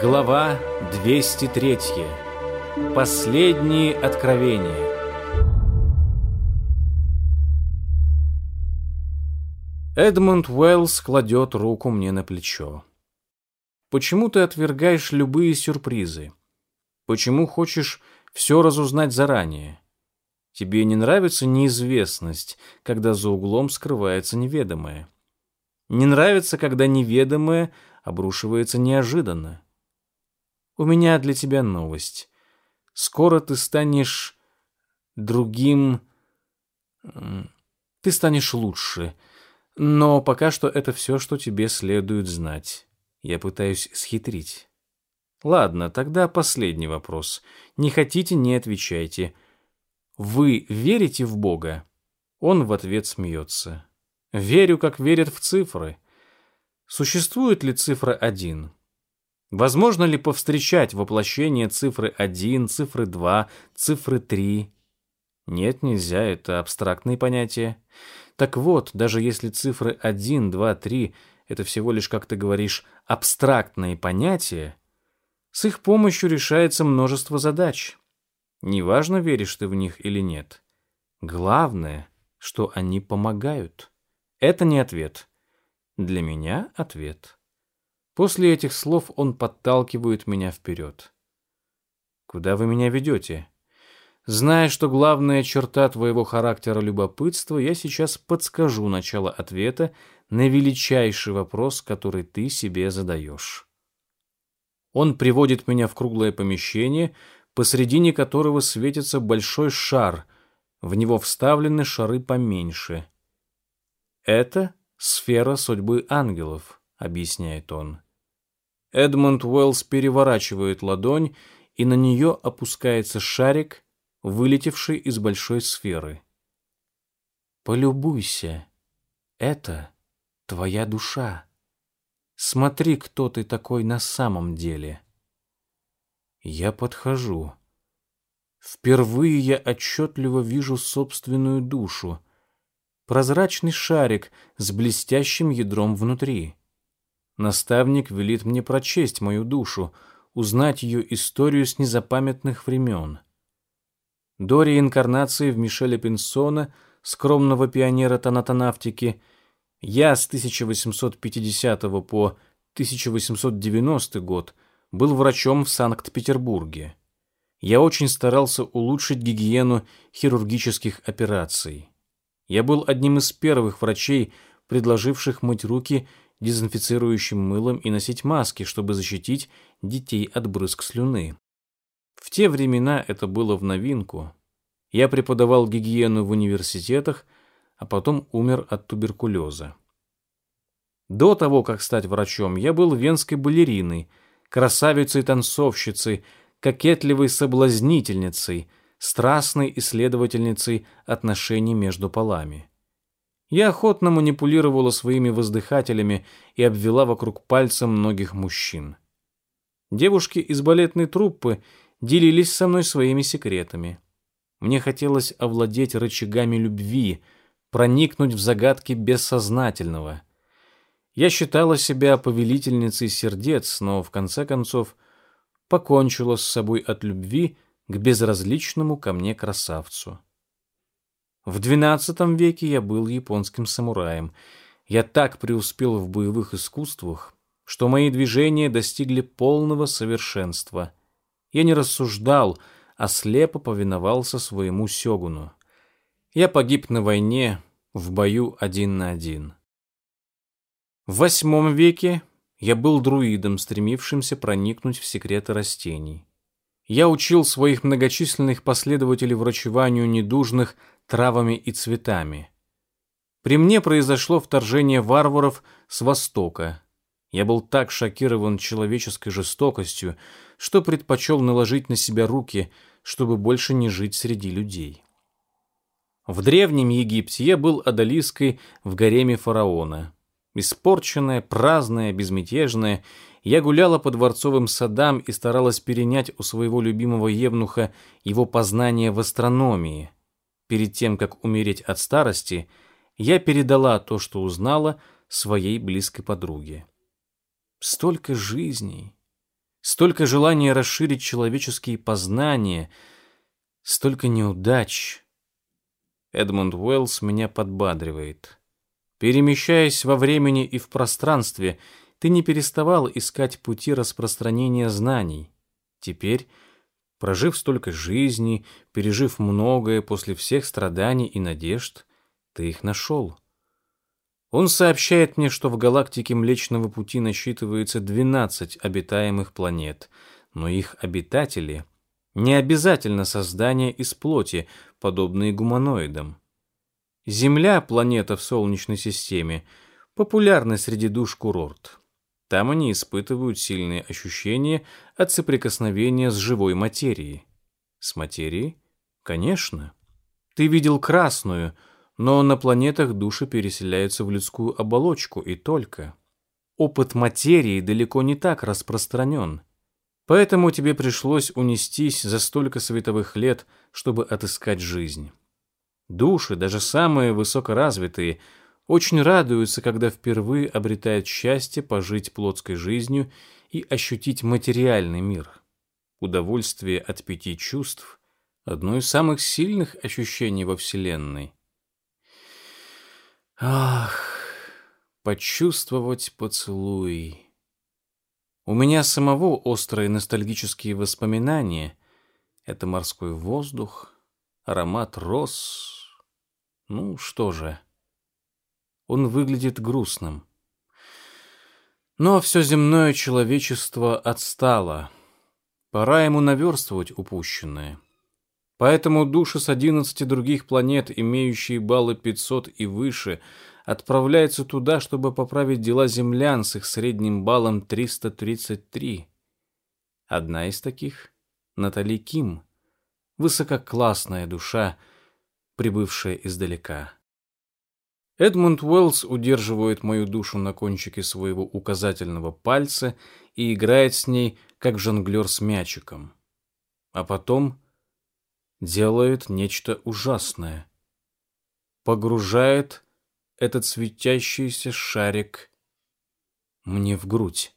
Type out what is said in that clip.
Глава 203. Последние откровения. Эдмунд Уэллс кладет руку мне на плечо. Почему ты отвергаешь любые сюрпризы? Почему хочешь все разузнать заранее? Тебе не нравится неизвестность, когда за углом скрывается неведомое. Не нравится, когда неведомое обрушивается неожиданно. У меня для тебя новость. Скоро ты станешь другим... Ты станешь лучше. Но пока что это все, что тебе следует знать. Я пытаюсь схитрить. Ладно, тогда последний вопрос. Не хотите, не отвечайте. Вы верите в Бога? Он в ответ смеется. Верю, как верят в цифры. Существует ли цифра один? Возможно ли повстречать воплощение цифры 1, цифры 2, цифры 3? Нет, нельзя, это абстрактные понятия. Так вот, даже если цифры 1, 2, 3 — это всего лишь, как ты говоришь, абстрактные понятия, с их помощью решается множество задач. Неважно, веришь ты в них или нет. Главное, что они помогают. Это не ответ. Для меня ответ. После этих слов он подталкивает меня вперед. «Куда вы меня ведете?» Зная, что главная черта твоего характера любопытство, я сейчас подскажу начало ответа на величайший вопрос, который ты себе задаешь. Он приводит меня в круглое помещение, посредине которого светится большой шар, в него вставлены шары поменьше. Это сфера судьбы ангелов, объясняет он. Эдмунд Уэллс переворачивает ладонь, и на нее опускается шарик, вылетевший из большой сферы. Полюбуйся. Это твоя душа. Смотри, кто ты такой на самом деле. Я подхожу. Впервые я отчетливо вижу собственную душу. Прозрачный шарик с блестящим ядром внутри. Наставник велит мне прочесть мою душу, узнать ее историю с незапамятных времен. До реинкарнации в Мишеля Пинсона, скромного пионера тонатонавтики, я с 1850 по 1890 год был врачом в Санкт-Петербурге. Я очень старался улучшить гигиену хирургических операций. Я был одним из первых врачей, предложивших мыть руки дезинфицирующим мылом и носить маски, чтобы защитить детей от брызг слюны. В те времена это было в новинку. Я преподавал гигиену в университетах, а потом умер от туберкулеза. До того, как стать врачом, я был венской балериной, красавицей-танцовщицей, кокетливой соблазнительницей, страстной исследовательницей отношений между полами. Я охотно манипулировала своими воздыхателями и обвела вокруг пальца многих мужчин. Девушки из балетной труппы делились со мной своими секретами. Мне хотелось овладеть рычагами любви, проникнуть в загадки бессознательного. Я считала себя повелительницей сердец, но в конце концов покончила с собой от любви к безразличному ко мне красавцу. В XII веке я был японским самураем. Я так преуспел в боевых искусствах, что мои движения достигли полного совершенства. Я не рассуждал, а слепо повиновался своему сёгуну. Я погиб на войне, в бою один на один. В VIII веке я был друидом, стремившимся проникнуть в секреты растений. Я учил своих многочисленных последователей врачеванию недужных травами и цветами. При мне произошло вторжение варваров с востока. Я был так шокирован человеческой жестокостью, что предпочел наложить на себя руки, чтобы больше не жить среди людей. В древнем Египте я был одолиской в гареме фараона. Испорченная, праздная, безмятежная, я гуляла по дворцовым садам и старалась перенять у своего любимого евнуха его познание в астрономии – Перед тем, как умереть от старости, я передала то, что узнала, своей близкой подруге. Столько жизней, столько желания расширить человеческие познания, столько неудач. Эдмунд Уэллс меня подбадривает. Перемещаясь во времени и в пространстве, ты не переставал искать пути распространения знаний. Теперь, прожив столько жизней, пережив многое после всех страданий и надежд, ты их нашел. Он сообщает мне, что в галактике Млечного Пути насчитывается 12 обитаемых планет, но их обитатели не обязательно создания из плоти, подобные гуманоидам. Земля, планета в Солнечной системе, популярна среди душ курорт. Там они испытывают сильные ощущения от соприкосновения с живой материей. С материей? Конечно. Ты видел красную — но на планетах души переселяются в людскую оболочку и только. Опыт материи далеко не так распространен. Поэтому тебе пришлось унестись за столько световых лет, чтобы отыскать жизнь. Души, даже самые высокоразвитые, очень радуются, когда впервые обретают счастье пожить плотской жизнью и ощутить материальный мир. Удовольствие от пяти чувств – одно из самых сильных ощущений во Вселенной – Ах, почувствовать поцелуй. У меня самого острые ностальгические воспоминания. Это морской воздух, аромат роз. Ну, что же. Он выглядит грустным. Но все земное человечество отстало. Пора ему наверстывать упущенное. Поэтому души с 11 других планет, имеющие баллы 500 и выше, отправляются туда, чтобы поправить дела землян с их средним баллом 333. Одна из таких — Натали Ким, высококлассная душа, прибывшая издалека. Эдмунд Уэллс удерживает мою душу на кончике своего указательного пальца и играет с ней, как жонглер с мячиком. А потом делает нечто ужасное. Погружает этот светящийся шарик мне в грудь.